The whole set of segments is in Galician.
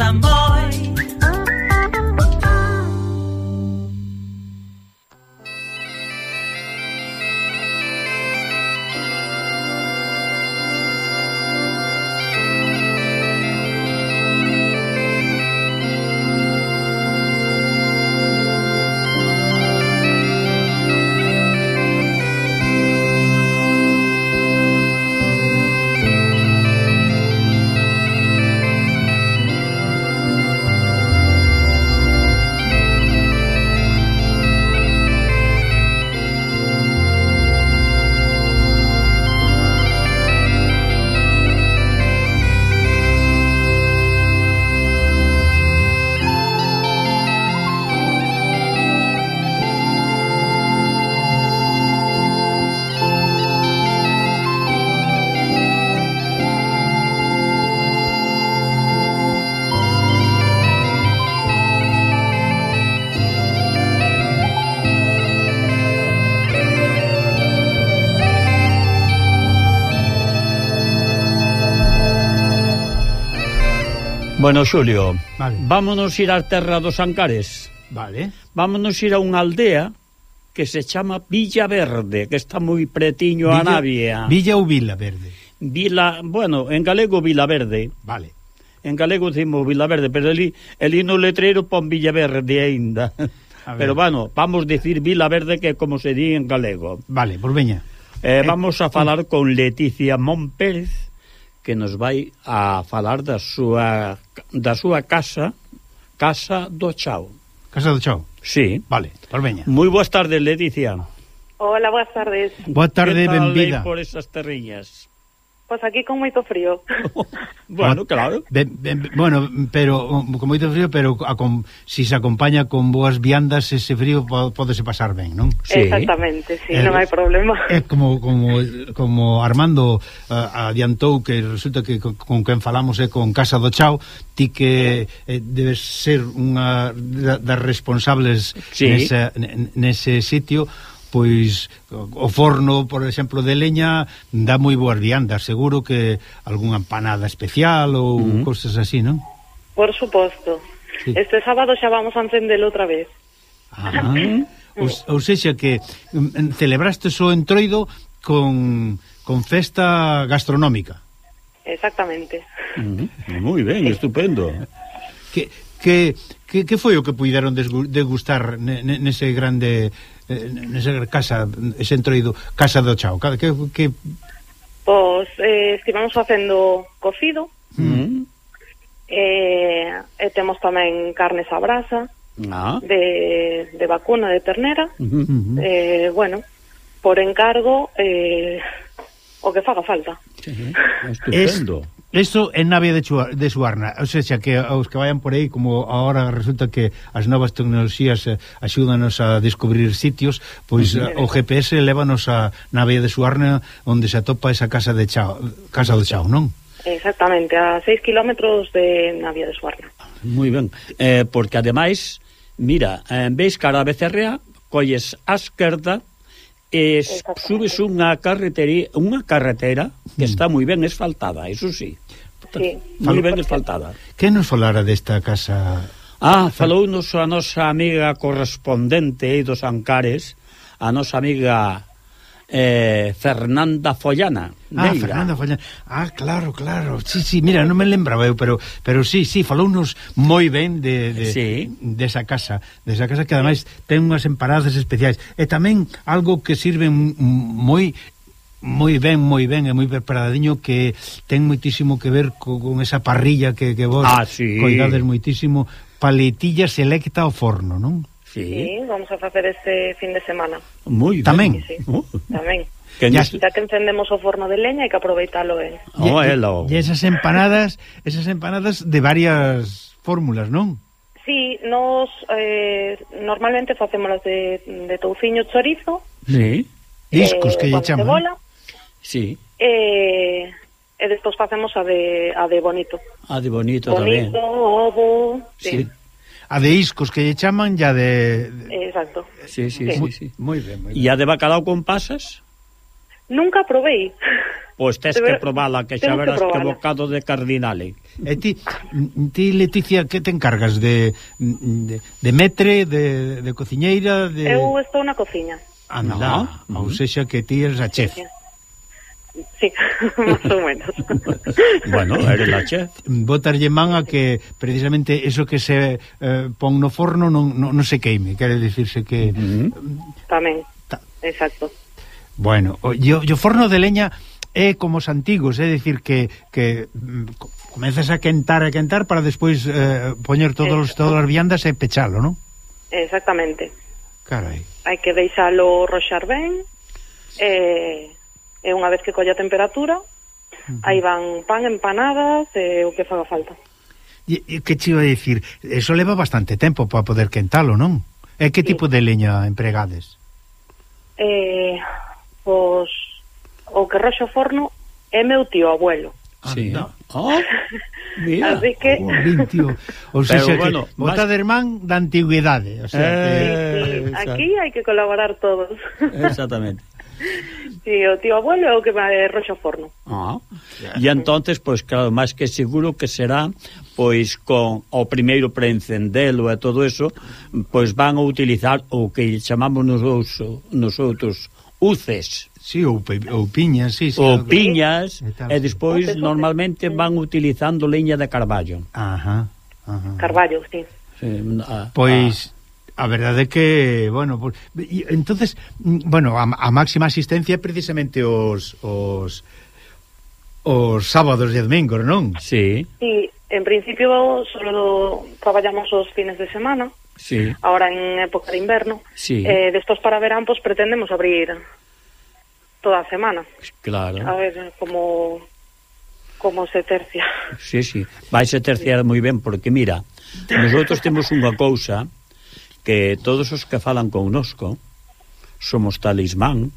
amor. Bueno, Xulio, vale. vámonos ir á terra dos Ancares. Vale. Vámonos ir a unha aldea que se chama Villa Verde, que está moi pretiño Villa, a Navia. Villa ou Vila Verde? Vila, bueno, en galego Vila Verde. Vale. En galego dicimos Vila Verde, pero ali, ali no letrero pon Villa Verde aínda. Pero bueno, vamos decir Vila Verde que como se di en galego. Vale, por veña. Eh, eh, vamos a eh, falar eh. con Leticia Monpérez que nos vai a falar da súa da súa casa, Casa do Chao. Casa do Chao. Sí. Vale, por veña. Moi boas tardes, Leticia. Hola, boas tardes. Boa tarde, benvida. por esas terriñas? Pois aquí con moito frío. bueno, claro. Ben, ben, bueno, pero con moito frío, pero a con, si se acompaña con boas viandas ese frío pódese pasar ben, non? Sí. Exactamente, sí, eh, non hai eh, problema. É como como como Armando uh, adiantou que resulta que con, con quen falamos é eh, con Casa do Chao, ti que eh, debes ser unha das responsables sí. nesa, nese sitio pois o forno, por exemplo, de leña dá moi boas viandas, seguro que algunha empanada especial ou uh -huh. cosas así, non? Por suposto. Sí. Este sábado xa vamos a encendelo outra vez. Ah, ou, ou seja que mm, mm, celebraste o entroido con, con festa gastronómica. Exactamente. Uh -huh. Moi ben, sí. estupendo. Que, que, que, que foi o que puideron degustar nese grande Eh, nesa casa, ese entroido, casa do chao, que... que... Pois, eh, estivemos facendo cocido, mm -hmm. eh, e temos tamén carnes a brasa, ah. de, de vacuna de ternera, uh uh. Eh, bueno, por encargo, eh, o que faga falta. Sí. Estupendo. Eso en nave de, chua, de Suarna, ou seja, que os que vayan por aí, como ahora resulta que as novas tecnoloxías eh, axúdanos a descubrir sitios, pois eh, o GPS lévanos a nave de Suarna onde se atopa esa casa de Chao, casa do Chao, non? Exactamente, a 6 kilómetros de Navia de Suarna. Moi ben, eh, porque ademais, mira, eh, veis cara a Becerrea, colles a esquerda, e subes unha carretera, unha carretera que está moi ben asfaltada, eso sí. Sí. nivel ben asfaltada. Que nos falara desta casa? Ah, falounos a nosa amiga correspondente dos Ancares, a nosa amiga eh, Fernanda Follana. Ah, Neira. Ah, Fernanda Follana. Ah, claro, claro. Sí, sí, mira, non me lembraba eu, pero pero sí, sí, falounos moi ben de, de sí. desa de casa, desa casa que ademais ten unhas emparadas especiais. E tamén algo que sirve moi moi ben, moi ben e moi preparadiño que ten moitísimo que ver co, con esa parrilla que, que vos ah, sí. coidades moitísimo paletilla selecta ao forno, non? Sí. sí, vamos a facer este fin de semana Moi ben Tamén sí, sí. Oh. Tamén Que ya, ya que encendemos o forno de leña hai que aproveitalo eh. oh, e, e esas empanadas esas empanadas de varias fórmulas, non? Sí, nos eh, normalmente facémonos de, de touciño chorizo Sí Discos eh, que lle chaman. Cebola, eh. Sí. E, e despois facemos a de, a de Bonito. A de Bonito, bonito tamén. Bonito, Ovo... Sí. sí. A de iscos que lle chaman ya de... Exacto. Sí, sí, sí. sí, sí. Moi ben, moi ben. E a de bacalao con pasas? Nunca probei. Pois tes que probala, que xa verás que, que bocado de cardinale. E ti, mm, ti Leticia, que te encargas de, mm, de, de metre, de, de cociñeira? De... Eu estou na cociña. Anda, ah, no. ou sexa que ti eres a chef. Sí, sí. Sí, máis ou menos. bueno, relaxa. Botarlle man a que precisamente eso que se eh, pon no forno non, non, non se queime, quere dicirse que... Mm. Tamén, Ta... exacto. Bueno, o, yo, yo forno de leña é como os antigos, é dicir que, que mm, comezas a quentar a quentar para despois eh, poñer todos, exacto. todas as viandas e pechalo, non? Exactamente. Carai. Hai que deixalo roxar ben, eh, e unha vez que colla a temperatura, uh -huh. aí van pan, empanadas e o que faga falta. E, e que te iba a dicir, eso leva bastante tempo para poder quentalo, non? E que tipo de leña empregades? Eh, pois o que rexo forno é meu tío abuelo. Ah, sí. Anda. Oh, mira. Así que... Oh, tío. O sea, bueno, que bota más... de irmán da antigüedade. O sea, eh, que... sí, sí. Aquí hai que colaborar todos. Exactamente. Sí, o tío abuelo é o que vai roxo forno. Ah. E entonces, pois claro, máis que seguro que será pois con o primeiro para encendelo e todo eso, pois van a utilizar o que chamamos nos outros, nos outros uces. Sí, ou, pe, ou piñas, sí, sí, ou algo. piñas, e, tal, e despois sí. normalmente mm. van utilizando leña de carballo. Ajá, ajá. Carballo, sí. sí a, pois A verdade é que, bueno, pues, y, entonces, mm, bueno, a, a máxima asistencia é precisamente os os os sábados e domingos, non? Sí. Sí, en principio solo traballamos os fines de semana. Sí. Ahora en época de inverno. Sí. Eh, despois para verán pues pretendemos abrir toda a semana. Claro. A ver como como se tercia. Sí, sí. Vais a terciar sí. moi ben porque mira, nosotros temos unha cousa que todos os que falan connosco somos talismán,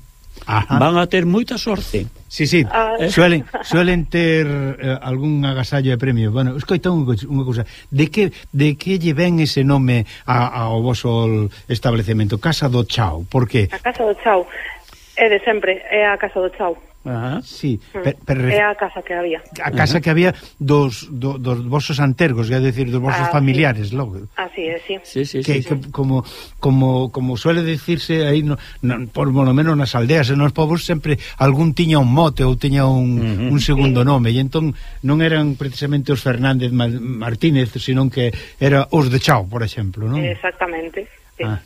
Ajá. van a ter moita sorte. Sí, sí, ah. suelen, suelen ter eh, algún agasallo de premio. Bueno, escoita unha cousa. De que, de que lle ven ese nome a, ao vosso establecemento? Casa do Chao, por que? A Casa do Chao é de sempre, é a Casa do Chao. Ah, sí, mm. per, per... É a casa que había. A casa que había dos, do, dos vosos antergos, é decir, dos vosos ah, familiares, sí. logo. Así é, sí. sí, sí, que, sí, que sí. como como como suele decirse aí no, no, por lo menos nas aldeas e nos povos sempre algún tiña un mote ou tiña un, uh -huh. un segundo sí. nome e entón non eran precisamente os Fernández Martínez, senón que era os de Chao, por exemplo, non? Exactamente. Sí. Ah.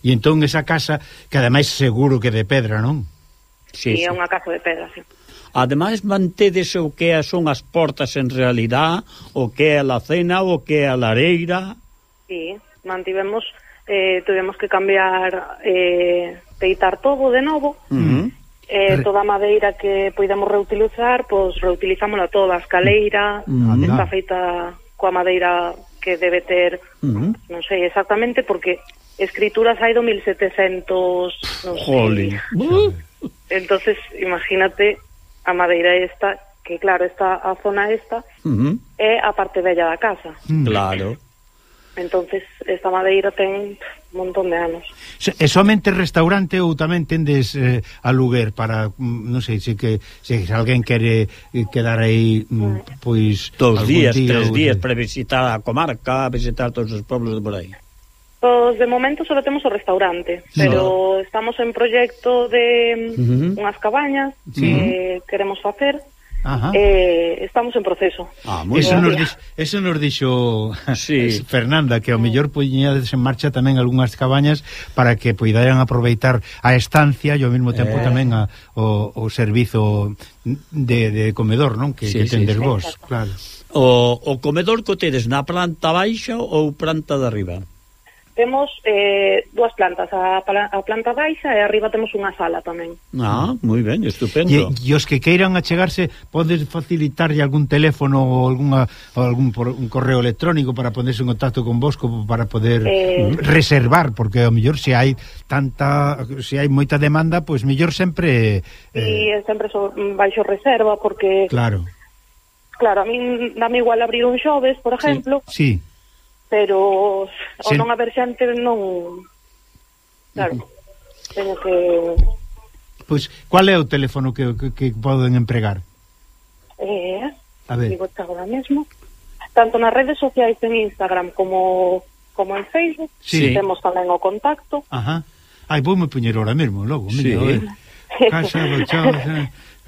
E entón esa casa que ademais seguro que de pedra, non? Sí, sí. é unha casa de pedra, sí. Ademais, mantedes o que son as portas en realidad, o que é a cena, o que é a lareira... Sí, mantivemos, eh, tuvemos que cambiar, eh, peitar todo de novo, uh -huh. eh, toda a madeira que podemos reutilizar, pois pues, reutilizámola toda, a escaleira, uh -huh. está feita coa madeira que debe ter, uh -huh. non sei exactamente, porque escrituras hai do 1700... Non Jolín... Sei, Entonces, imagínate a madeira esta, que claro, está a zona esta, uh -huh. é a parte bella da casa. Mm. Claro. Entonces, esta madeira ten un montón de anos. É eh, somente restaurante ou tamén tendes eh, aluguer para, mm, non sei, se que se alguén quere eh, quedar aí mm, pois dos días, día, tres días para visitar a comarca, visitar todos os pueblos de por aí. Pois de momento só temos o restaurante, pero no. estamos en proxecto de uh -huh. unhas cabañas sí. que queremos facer. Ajá. Eh, estamos en proceso. Ah, eso, nos dixo, eso nos dixo sí. Fernanda que ao mellor poñades en marcha tamén algunhas cabañas para que poidaran aproveitar a estancia e ao mesmo tempo eh. tamén a, o, o servizo de, de comedor, non? Que, sí, que tendes sí, vos, claro. O, o comedor que tedes na planta baixa ou planta de arriba? Temos eh, dúas plantas, a, a planta baixa e arriba temos unha sala tamén. Ah, moi ben, estupendo. E, e os que queiran achegarse, podes facilitarlle algún teléfono ou alguna, ou algún por, un correo electrónico para ponerse en contacto con vos como para poder eh... reservar, porque ao mellor se hai tanta, se hai moita demanda, pois mellor sempre... Eh... E sempre so, baixo reserva, porque... Claro. Claro, a min dame igual abrir un xoves, por exemplo. Sí, sí pero ao non haber xente non claro, teño que Pois, pues, qual é o teléfono que, que, que poden empregar? Eh, a ver. digo agora mesmo. Tanto nas redes sociais en Instagram como como en Facebook, sí. temos tamén o contacto. Ajá. Ai, vou me puñer ahora mesmo, logo, sí. mira, a ver. Casa, bochao,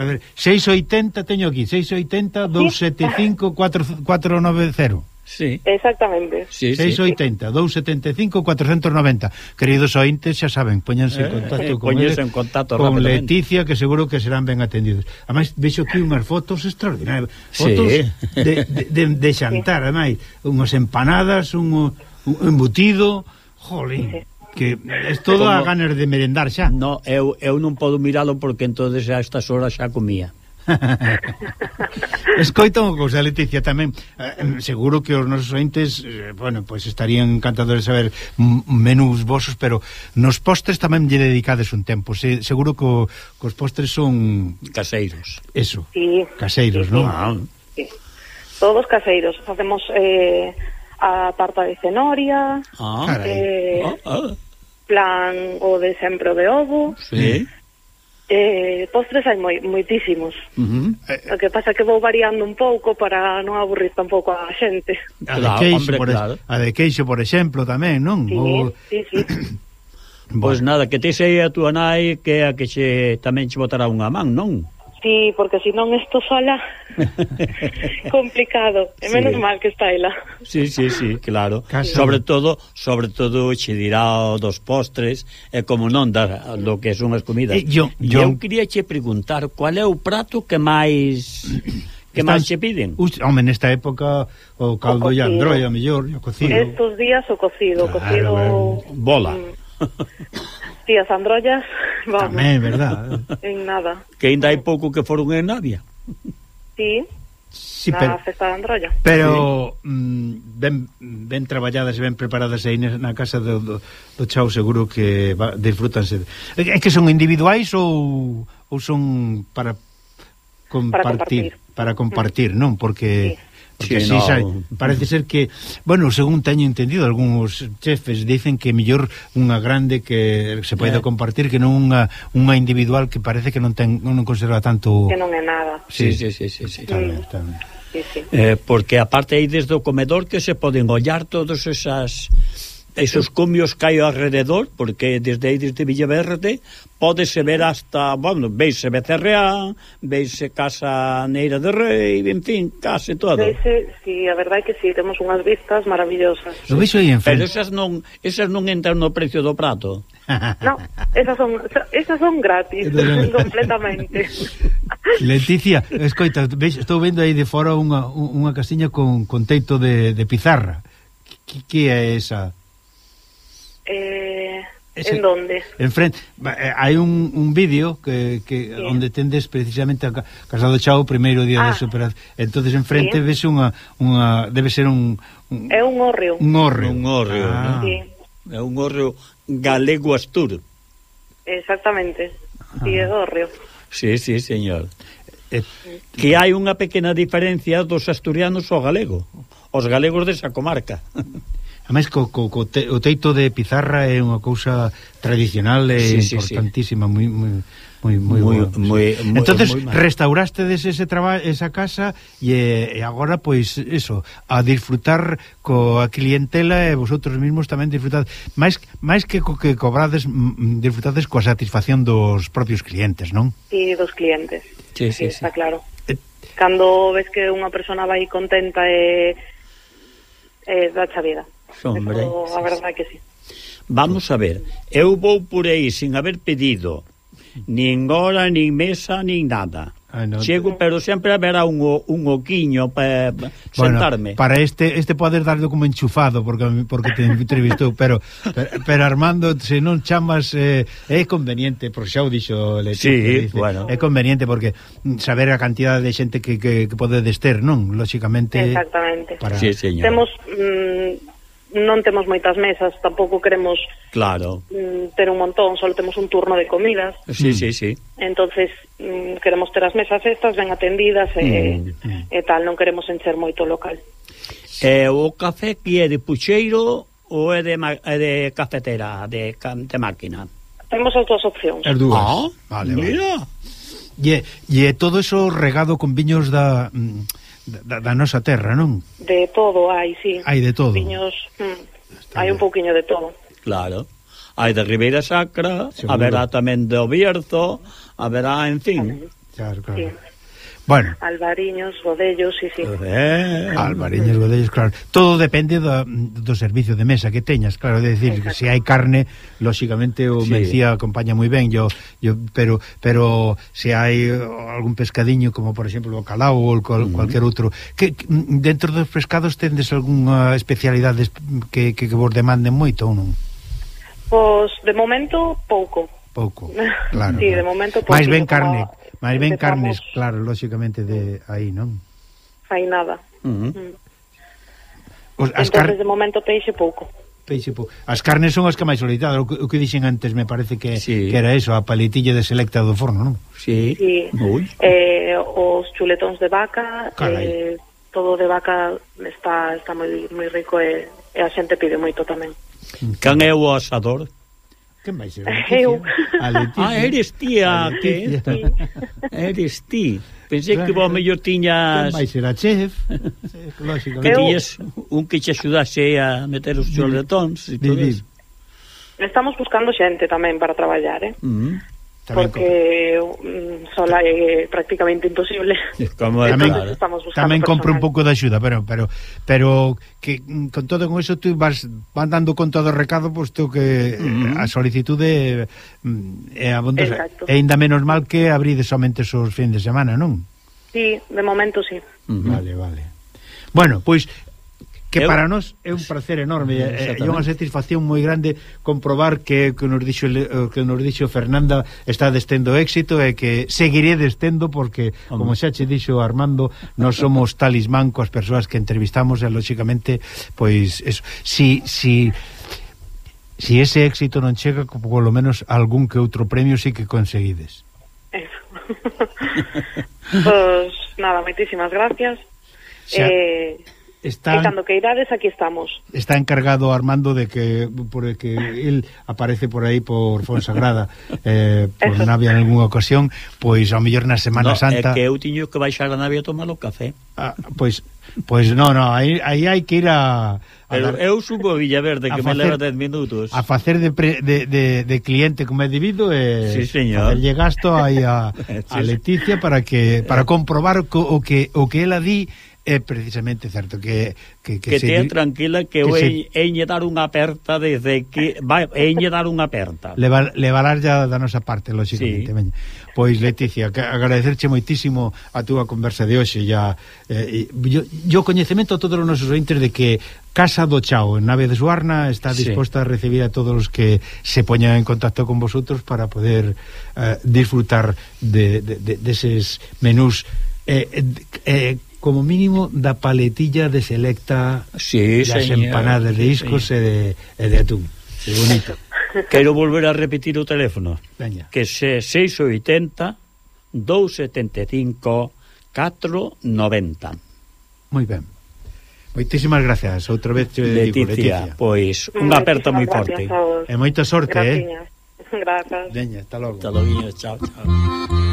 a ver, 680 teño aquí, 680 275 490. Sí. Exactamente. Sí, 680 sí. 275 490. Queridos ointes, xa saben, poñanse en eh, contacto eh, con poñanse en contacto con Leticia que seguro que serán ben atendidos. Ademais, vexo aquí unhas fotos extraordinarias, fotos sí. de, de, de, de xantar, ademais, unhas empanadas, un, un embutido, jolín. Sí que é todo Como... a ganas de merendar xa. No, eu, eu non podo miralo porque entonces a estas horas xa comía. Escoita unha cousa, Leticia, tamén eh, seguro que os nosos ointes eh, bueno, pois pues estarían encantados de saber menús vosos, pero nos postres tamén lle dedicades un tempo Se, seguro que, o, que os postres son caseiros, eso sí. caseiros, sí, non? Sí. Ah. Sí. todos caseiros, facemos eh, a tarta de cenoria ah, eh, ah, ah. plan o de sempre de ovo sí Eh, postres hai moi, moitísimos. Uh -huh. o que pasa que vou variando un pouco para non aburrir tampouco a xente. A de queixo, hombre, por, claro. a de queixo por exemplo, tamén, non? Sí, o... sí, sí. pois bueno. nada, que tes aí a túa nai que a que che, tamén che botará unha man, non? Sí, porque se non estou sola complicado. É sí. menos mal que está ela. Sí, sí, sí, claro. Casa. Sobre todo, sobre todo che dirá dos postres e como non da lo que son as comidas. Eh, yo, yo... eu quería che preguntar qual é o prato que máis que máis che piden? Us, home, nesta época o caldo o e androia, mellor, o cocido. Estos días o cocido, claro, cocido... Mm. Bola. Sí, as androllas. vamos. Tamén, verdad. en nada. Que ainda hai pouco que foron en Navia. Sí. Sí, na pero, festa de Androlla. Pero sí. mm, ben, ben traballadas e ben preparadas aí na casa do, do, do Chao seguro que va, disfrútanse. É que son individuais ou, ou son para compartir? Para compartir, para compartir mm. non? Porque... Sí Porque sí, no... sai, parece ser que, bueno, según teño entendido, algúns chefes dicen que mellor unha grande que se poida yeah. compartir que non unha unha individual que parece que non ten non conserva tanto Que non é nada. Sí, sí, sí, sí, sí. sí. Tamén, tamén. Sí, sí. Eh, porque aparte aí desde o comedor que se poden ollar todos esas esos cumbios que hai alrededor, porque desde aí, desde Villaverde, podese ver hasta, bueno, veise Becerreá, veise Casa Neira de Rei, en fin, case todo. Veise, si, sí, a verdade é que si, sí, temos unhas vistas maravillosas. Lo veixo aí en Pero esas non, esas non entran no precio do prato. No, esas son, esas son gratis, completamente. Leticia, escoita, veis, estou vendo aí de fora unha, unha casiña con, con teito de, de pizarra. Que, que é esa? Eh, Ese, en donde? En frente, eh, hai un, un vídeo que, que sí. onde tendes precisamente a Casado Chao o primeiro día ah, da superación. Entonces en frente sí. ves unha unha debe ser un, un É un hórreo. Un hórreo, un hórreo, ah. ¿no? sí. É un hórreo galego astur. Exactamente. Si Sí, ah. é hórreo. Sí, sí, señor. Eh, que hai unha pequena diferencia dos asturianos ao galego, os galegos desa comarca. Ademais, co, co, co te, o teito de pizarra é unha cousa tradicional e sí, importantísima, sí, sí. moi... moi moi moi moi, sí. moi Entonces moi restauraste des ese traballo, esa casa e, e agora pois eso, a disfrutar coa clientela e vosotros mesmos tamén disfrutad máis máis que co que cobrades disfrutades coa satisfacción dos propios clientes, non? Si, sí, dos clientes. Sí, sí, sí, sí. está claro. Eh, Cando ves que unha persona vai contenta e eh, eh, xa vida. Hombre, Eso, a verdade que sí. Vamos a ver, eu vou por aí sin haber pedido nin hora, nin mesa, nin nada. Ah, Chego, pero sempre haberá un, un oquiño para bueno, sentarme. Para este este podes darlle como enchufado porque porque te entrevistou, pero, pero pero Armando, se non chamas eh, é conveniente, por xa o dixo Leti, sí, dice, bueno. é conveniente porque saber a cantidad de xente que, que, que podedes ter, non? Lóxicamente Exactamente. Para... Sí, señora. Temos mm, non temos moitas mesas, tampouco queremos claro. mm, ter un montón, só temos un turno de comidas. Sí, mm. sí, sí. Entonces, mm, queremos ter as mesas estas ben atendidas mm. e, mm. e tal, non queremos encher moito o local. Eh, o café que é de pucheiro ou é de, é de cafetera, de, de máquina? Temos as dúas opcións. As dúas. Ah, vale, mira. Vale. E, e todo eso regado con viños da... Mm, da, da nosa terra, non? De todo hai, sí. Hai de todo. Viños, mm, hai un pouquiño de todo. Claro. Hai de Ribeira Sacra, Seguro. haberá tamén de Obierzo, haberá, en fin. Claro, claro. Sí. Bueno. Albariños, Godellos, sí, sí. Eh, ah, albariños, Godellos, claro. Todo depende do, do servicio de mesa que teñas, claro, de decir, Exacto. se hai carne, lóxicamente o sí. mencía acompaña moi ben, yo, yo pero pero se hai algún pescadiño como por exemplo o calao ou cual, uh -huh. cualquier outro, que dentro dos pescados tendes algunha especialidade que, que, que vos demanden moito ou non? Pois de momento pouco. Pouco, claro. sí, de momento pouco. Mais ben carne. Como Mas ben empezamos... carnes, claro, lógicamente de aí, non? Aí nada. Uh -huh. mm. Os, as Entonces, de momento peixe pouco. Peixe pouco. As carnes son as que máis solicitadas, o que, o que dixen antes me parece que, sí. que era eso, a paletilla de selecta do forno, non? Sí. sí. Ui. Eh, os chuletóns de vaca, Carai. eh, todo de vaca está está moi moi rico e, e a xente pide moito tamén. Can é o asador? Que máis era? Eu. A Leticia. Ah, eres ti a, que... Sí. Eres ti. Pensei claro, que vos mellor tiñas... Que máis era chef, chef lógicamente. Que tiñas un que che axudase a meter os chorletóns e todo eso. Estamos buscando xente tamén para traballar, eh? Uh -huh. Tamén porque co... sola é eh, prácticamente imposible. Como tamén, claro. estamos tamén compro un pouco de axuda, pero pero pero que mm, con todo con eso tú vas van dando con todo o recado posto que mm -hmm. a solicitude mm, eh, é abondosa. Exacto. E ainda menos mal que abrides somente os fins de semana, non? Sí, de momento sí. Mm -hmm. Vale, vale. Bueno, pois que eu... para nós é un placer enorme eh, eh, e eh, unha satisfacción moi grande comprobar que que nos dixo que nos dixo Fernanda está destendo éxito e que seguiré destendo porque como xa che dixo Armando nós somos talismán coas persoas que entrevistamos e lógicamente pois eso si si si ese éxito non chega polo menos algún que outro premio si sí que conseguides. Eso. Pues nada, moitísimas gracias. Xa... eh Está, e cando que irades, aquí estamos. Está encargado Armando de que por que el aparece por aí por Fonsagrada, eh, por Eso. Navia en algunha ocasión, pois ao mellor na Semana no, Santa... é que eu tiño que baixar a Navia a tomar o café. Ah, pois Pois non, non, aí, aí hai que ir a... a Pero dar, eu subo a Villaverde, que a facer, me leva 10 minutos. A facer de, pre, de, de, de cliente como é debido e... Sí, señor. Facerlle gasto aí a, sí, a Leticia para que para comprobar o que, o que ela di é precisamente certo que que, que, que se, tranquila que, que eu se... eñe dar unha aperta desde que vai eñe dar unha aperta. Levar levarás ya da nosa parte, lógicamente. Sí. Veña. Pois Leticia, agradecerche moitísimo a túa conversa de hoxe ya eh, yo, yo coñecemento a todos os nosos ointes de que Casa do Chao, en Nave de Suarna, está disposta sí. a recibir a todos os que se poñan en contacto con vosotros para poder eh, disfrutar de, de, de, de menús eh, eh, como mínimo da paletilla de selecta sí, das señor. empanadas de iscos sí. e, de, e de atún. Que bonito. Quero volver a repetir o teléfono. Veña. Que se 680 275 490. Moi ben. Moitísimas gracias, outra vez te Leticia, digo, Leticia. pois unha aperta moi forte. E moita sorte, eh. gracias. eh? Grazas. Veña, hasta logo. Hasta logo, chao, chao.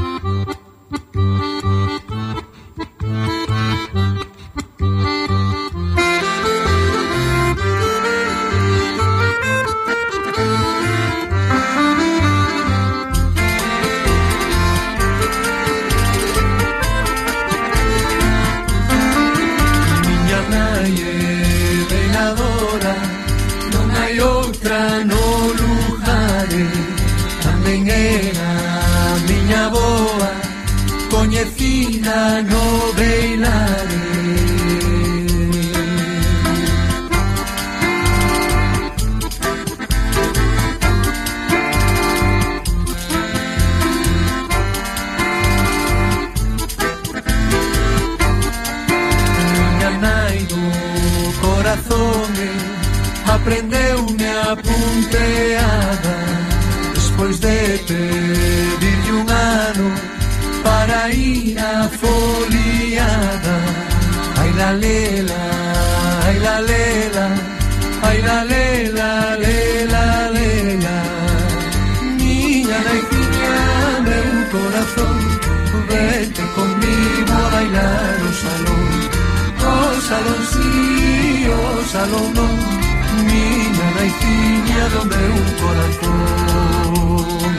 prendeu a punteada. Despois de pedirlle un ano Para ir a foliada. Ai la lela, ai la lela Ai la lela, lela, lela Miña naifiña, meu corazón. Vete conmigo a bailar o salón. O salón sí, o salón non miña naitiña do meu corazón.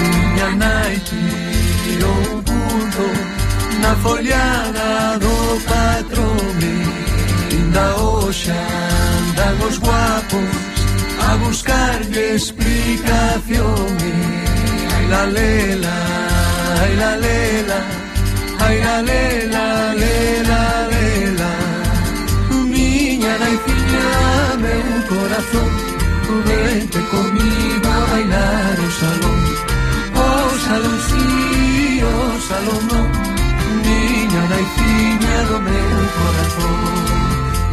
Miña naiti tirou un punto na follada do patrome Inda hoxa andan os guapos a buscarlle explicación Ai la lela, ai la lela. Ai lela lela lela Miña naiciña, meu corazón. Vente comigo a bailar o salón. O salón sí, o salón non Miña naiciña do meu corazón.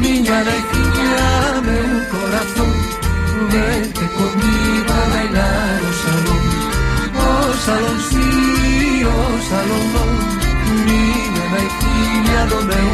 Miña naiciña, meu corazón. Vente comigo a bailar o a donde